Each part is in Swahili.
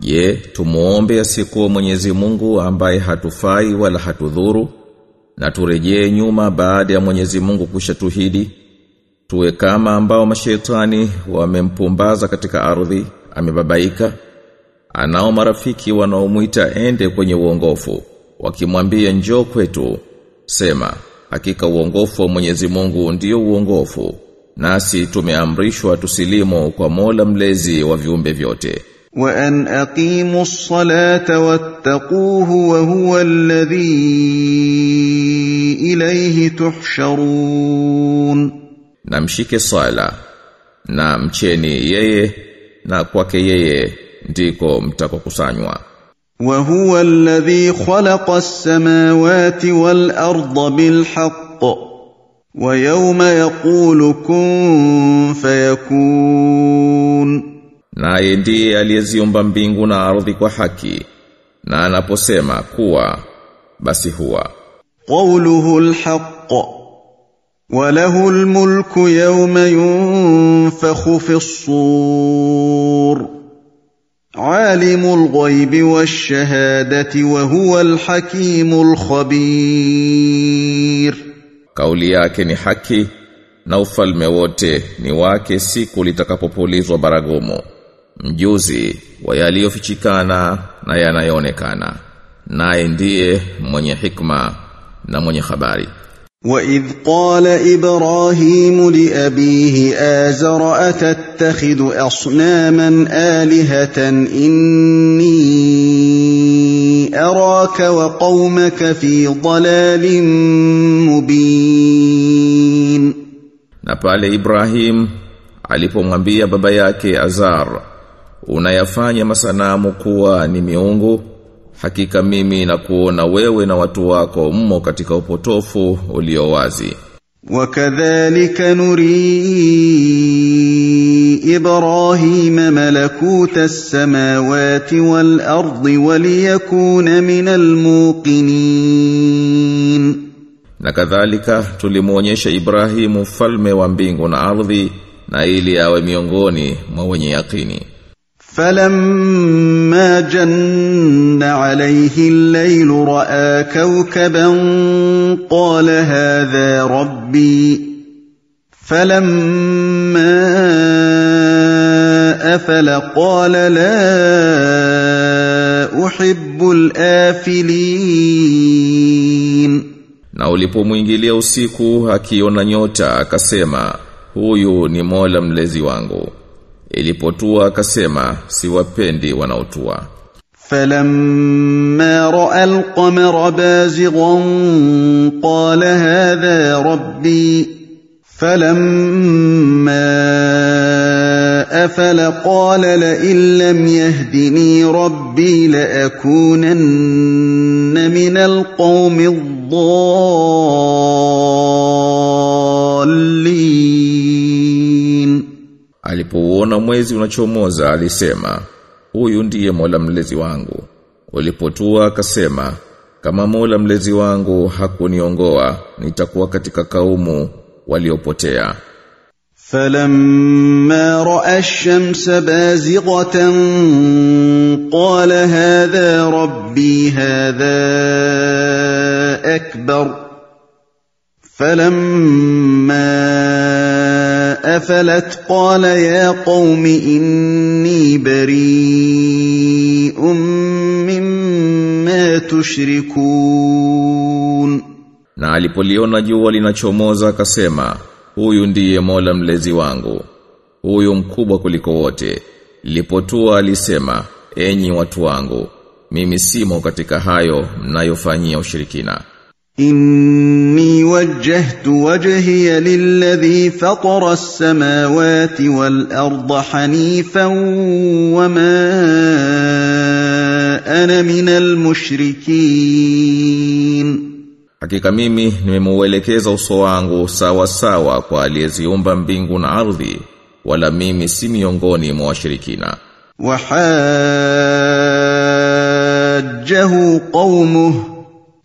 je, tumuombe asikuwa Mwenyezi Mungu ambaye hatufai wala hatudhuru? Na turejee nyuma baada ya Mwenyezi Mungu kushatuhidi tuwe kama ambao mashetani wamempumbaza katika ardhi amebabaika? Anao marafiki wanaomuita ende kwenye uongofu wakimwambia njoo kwetu. Sema hakika uongofu wa Mwenyezi Mungu ndio uongofu nasi tumeamrishwa tusilimu kwa Mola mlezi wa viumbe vyote وان اقيموا الصلاه واتقوه وهو الذي اليه تحشرون na mshike sala na mcheni yeye na kwake yeye ndiko mtakokusanywa. وهو الذي خلق السماوات والارض بالحق ويوم يقول كن فيكون naye ndiye aliyeziumba mbingu na ardhi kwa haki na anaposema kuwa basi huwa. Qawluhu alhaq wa lahu almulku yawma yunfakhu fi as-sur alimu alghaybi wash-shahadati wa huwa alhakimul khabir. Kauli yake ni haki na ufalme wote ni wake siku litakapopulizwa baragumu. Mjuzi wa yaliyofichikana na yanayoonekana naye ndiye mwenye hikma na mwenye habari واذ قال إبراهيم لابيه ازر اتتخذ اصناما الهه اني اراك وقومك في ضلال مبين na pale Ibrahim alipomwambia baba yake Azar unayafanya masanamu kuwa ni miungu hakika mimi na kuona wewe na watu wako mmo katika upotofu ulio wazi. Wakadhalika nuri ibrahim malakuta samawati wal ardi waliyakuna minal muqinin. Na kadhalika tulimuonyesha Ibrahimu falme wa mbingu na ardhi na ili awe miongoni mwa wenye yakini فلما جن عليه الليل راى كوكبا قال هذا ربي فلما افل قال لا احب الافلين na ulipomwingilia usiku akiona nyota akasema huyu ni Mola mlezi wangu Ilipotua akasema siwapendi wanaotua. فلما راى القمر بازغا قال هذا ربي. فلما افل قال لئن لم يهدني ربي لاكونن من القوم الضالين Alipouona mwezi unachomoza alisema, huyu ndiye Mola mlezi wangu. Ulipotua akasema, kama Mola mlezi wangu hakuniongoa, nitakuwa katika kaumu waliopotea. فلما راى الشمس بازغه قال هذا ربي هذا اكبر فلما افلت قال يا قوم اني بريء مما تشركون Na alipoliona jua linachomoza akasema, huyu ndiye Mola mlezi wangu huyu mkubwa kuliko wote lipotua alisema enyi watu wangu mimi simo katika hayo mnayofanyia ushirikina إني وجهت وجهي للذي فطر السماوات والأرض حنيفا وما أنا من المشركين Hakika mimi nimemwelekeza uso wangu sawa sawa kwa aliyeziumba mbingu na ardhi wala mimi si miongoni mwa washirikina وحاجه قومه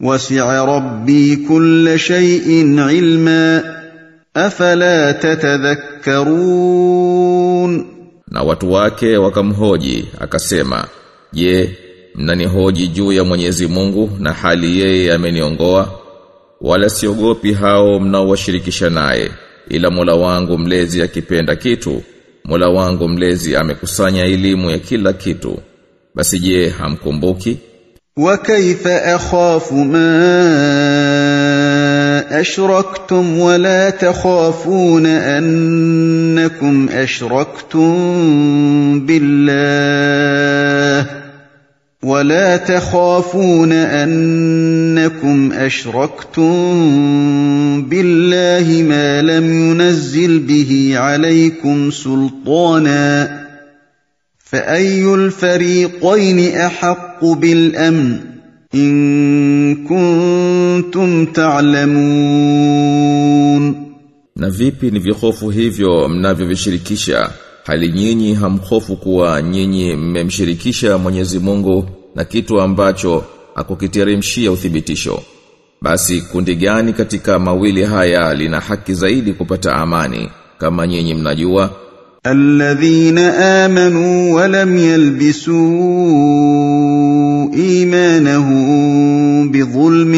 وسع ربي كل شيء علما أفلا تتذكرون na watu wake wakamhoji akasema je mnanihoji juu ya Mwenyezi Mungu na hali yeye ameniongoa wala siogopi hao mnaowashirikisha naye ila Mola wangu mlezi akipenda kitu Mola wangu mlezi amekusanya elimu ya kila kitu basi je hamkumbuki وكيف أخاف ما أشركتم ولا تخافون أنكم أشركتم بالله ولا تخافون أنكم أشركتم بالله ما لم ينزل به عليكم سلطانا فأي الفريقين أحق بالأمن إن كنتم تعلمون na vipi ni vihofu hivyo mnavyovishirikisha hali nyinyi hamhofu kuwa nyinyi mmemshirikisha Mwenyezi Mungu na kitu ambacho akukiteremshia uthibitisho basi kundi gani katika mawili haya lina haki zaidi kupata amani kama nyinyi mnajua الذين آمنوا ولم يلبسوا إيمانهم بظلم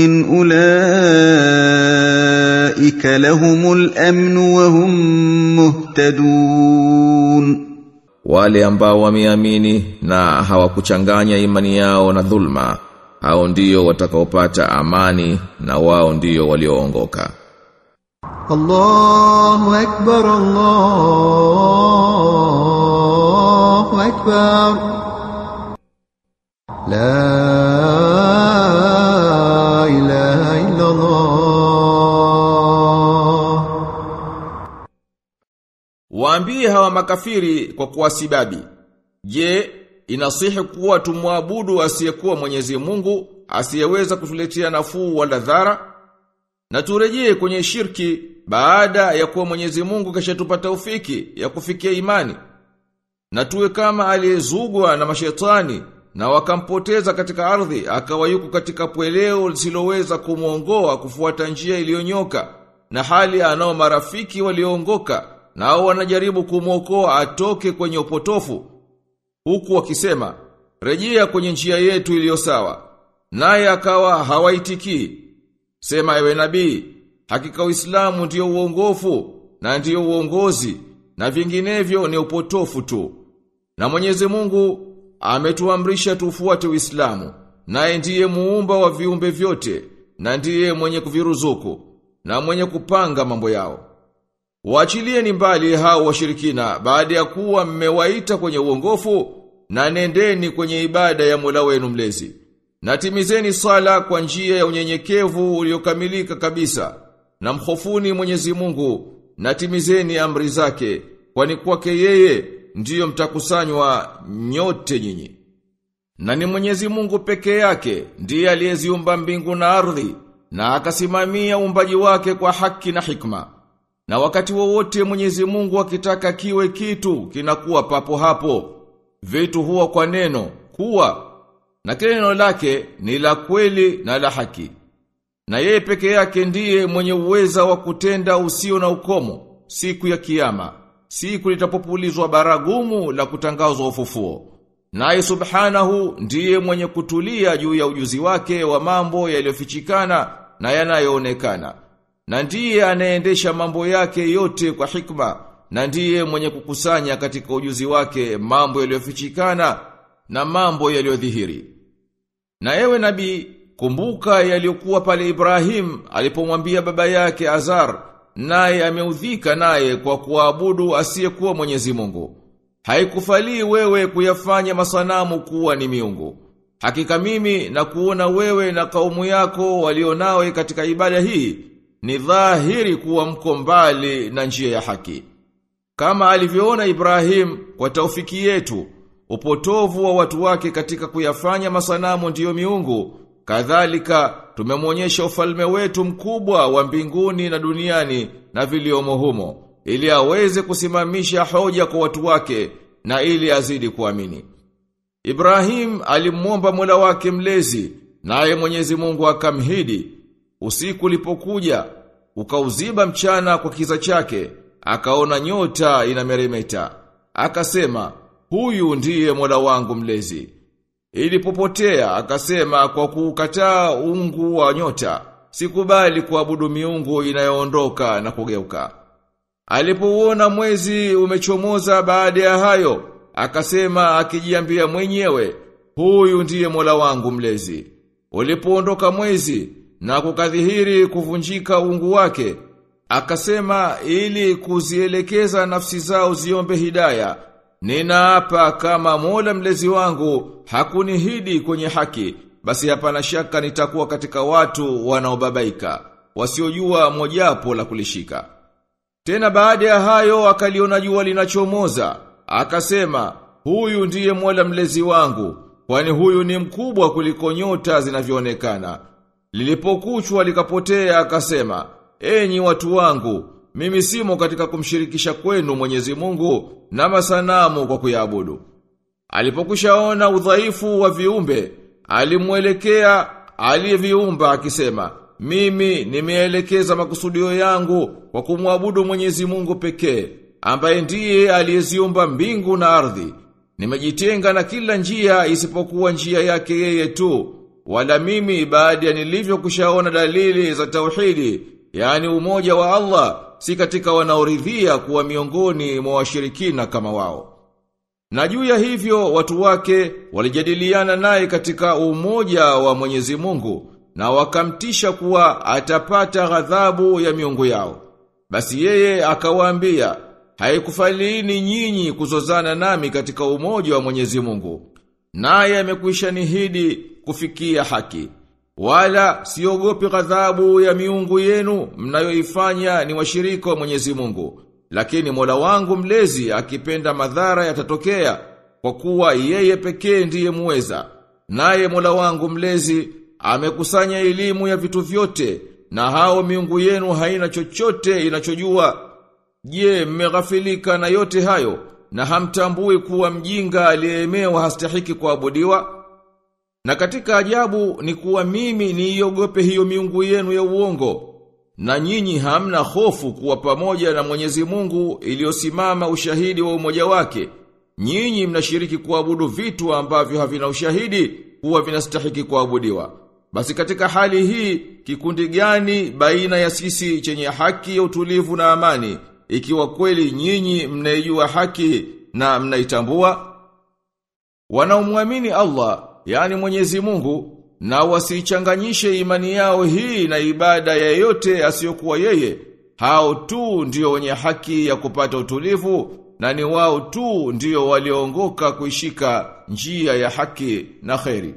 أولئك لهم الأمن وهم مهتدون wale ambao wameamini na hawakuchanganya imani yao na dhulma hao ndio watakaopata amani na wao ndio walioongoka الله أكبر الله أكبر لا إله إلا الله Waambie hawa makafiri kwa kuwasibabi. Je, inasihi kuwa tumwabudu asiyekuwa Mwenyezi Mungu, asiyeweza kutuletea nafuu wala dhara? Na turejee kwenye shirki baada ya kuwa Mwenyezi Mungu kashatupata ufiki ya kufikia imani. Na tuwe kama aliyezugwa na mashetani na wakampoteza katika ardhi akawa yuko katika pweleo lisiloweza kumwongoa kufuata njia iliyonyoka na hali anao marafiki walioongoka nao wanajaribu kumwokoa atoke kwenye upotofu huku wakisema rejea kwenye njia yetu iliyo sawa naye akawa hawaitikii sema ewe nabii hakika Uislamu ndiyo uongofu na ndiyo uongozi na vinginevyo ni upotofu tu na Mwenyezi Mungu ametuamrisha tufuate Uislamu naye ndiye muumba wa viumbe vyote na ndiye mwenye kuviruzuku na mwenye kupanga mambo yao Waachilie ni mbali hao washirikina baada ya kuwa mmewaita kwenye uongofu na nendeni kwenye ibada ya Mola wenu mlezi. Na timizeni sala kwa njia ya unyenyekevu uliokamilika kabisa na mhofuni Mwenyezi Mungu natimizeni amri zake kwani kwake yeye ndiyo mtakusanywa nyote nyinyi. Na ni Mwenyezi Mungu peke yake ndiye aliyeziumba mbingu na ardhi na akasimamia uumbaji wake kwa haki na hikma. Na wakati wowote Mwenyezi Mungu akitaka kiwe kitu kinakuwa papo hapo. Vitu huwa kwa neno kuwa na kile neno lake ni la kweli na la haki. Na yeye peke yake ndiye mwenye uweza wa kutenda usio na ukomo siku ya kiyama. siku litapopulizwa baragumu la kutangazwa ufufuo. Naye subhanahu ndiye mwenye kutulia juu ya ujuzi wake wa mambo yaliyofichikana na yanayoonekana. Na ndiye anaendesha mambo yake yote kwa hikma na ndiye mwenye kukusanya katika ujuzi wake mambo yaliyofichikana na mambo yaliyodhihiri. Na ewe nabii, kumbuka yaliyokuwa pale Ibrahim alipomwambia baba yake Azar, naye ameudhika naye kwa kuabudu asiyekuwa Mwenyezi Mungu. Haikufalii wewe kuyafanya masanamu kuwa ni miungu. Hakika mimi na kuona wewe na kaumu yako walionawe katika ibada hii ni dhahiri kuwa mko mbali na njia ya haki. Kama alivyoona Ibrahim kwa taufiki yetu, upotovu wa watu wake katika kuyafanya masanamu ndiyo miungu, kadhalika tumemwonyesha ufalme wetu mkubwa wa mbinguni na duniani na viliomo humo, ili aweze kusimamisha hoja kwa watu wake na ili azidi kuamini. Ibrahim alimwomba Mola wake mlezi, naye Mwenyezi Mungu akamhidi. Usiku ulipokuja, ukauziba mchana kwa kiza chake, akaona nyota inameremeta. Akasema, huyu ndiye Mola wangu mlezi. Ilipopotea, akasema kwa kukataa ungu wa nyota, sikubali kuabudu miungu inayoondoka na kugeuka. Alipouona mwezi umechomoza baada ya hayo, akasema akijiambia mwenyewe, huyu ndiye Mola wangu mlezi. Ulipoondoka mwezi na kukadhihiri kuvunjika ungu wake, akasema ili kuzielekeza nafsi zao ziombe hidaya. Ninaapa kama Mola mlezi wangu hakunihidi kwenye haki, basi hapana shaka nitakuwa katika watu wanaobabaika, wasiojua mojapo la kulishika. Tena baada ya hayo akaliona jua linachomoza, akasema, huyu ndiye Mola mlezi wangu, kwani huyu ni mkubwa kuliko nyota zinavyoonekana. Lilipokuchwa likapotea akasema, enyi watu wangu, mimi simo katika kumshirikisha kwenu Mwenyezi Mungu na masanamu kwa kuyaabudu. Alipokushaona udhaifu wa viumbe, alimwelekea aliyeviumba akisema, mimi nimeelekeza makusudio yangu kwa kumwabudu Mwenyezi Mungu pekee, ambaye ndiye aliyeziumba mbingu na ardhi. Nimejitenga na kila njia isipokuwa njia yake yeye tu, wala mimi baada ya nilivyokushaona dalili za tauhidi, yani umoja wa Allah, si katika wanaoridhia kuwa miongoni mwa washirikina kama wao. Na juu ya hivyo watu wake walijadiliana naye katika umoja wa Mwenyezi Mungu na wakamtisha kuwa atapata ghadhabu ya miungu yao. Basi yeye akawaambia, haikufalini nyinyi kuzozana nami katika umoja wa Mwenyezi Mungu. Naye amekwisha nihidi kufikia haki. Wala siogopi ghadhabu ya miungu yenu mnayoifanya ni washirika wa Mwenyezi Mungu. Lakini Mola wangu mlezi akipenda madhara yatatokea kwa kuwa yeye pekee ndiye muweza. Naye Mola wangu mlezi amekusanya elimu ya vitu vyote na hao miungu yenu haina chochote inachojua. Je, mmeghafilika na yote hayo na hamtambui kuwa mjinga aliyeemewa hastahiki kuabudiwa? Na katika ajabu ni kuwa mimi niiogope hiyo miungu yenu ya uongo. Na nyinyi hamna hofu kuwa pamoja na Mwenyezi Mungu iliyosimama ushahidi wa umoja wake. Nyinyi mnashiriki kuabudu vitu ambavyo havina ushahidi kuwa vinastahiki kuabudiwa. Basi katika hali hii kikundi gani baina ya sisi chenye haki ya utulivu na amani ikiwa kweli nyinyi mnaijua haki na mnaitambua? Wanaomwamini Allah, yani Mwenyezi Mungu, na wasichanganyishe imani yao hii na ibada ya yote asiyokuwa yeye, hao tu ndio wenye haki ya kupata utulivu na ni wao tu ndio walioongoka kuishika njia ya haki na kheri.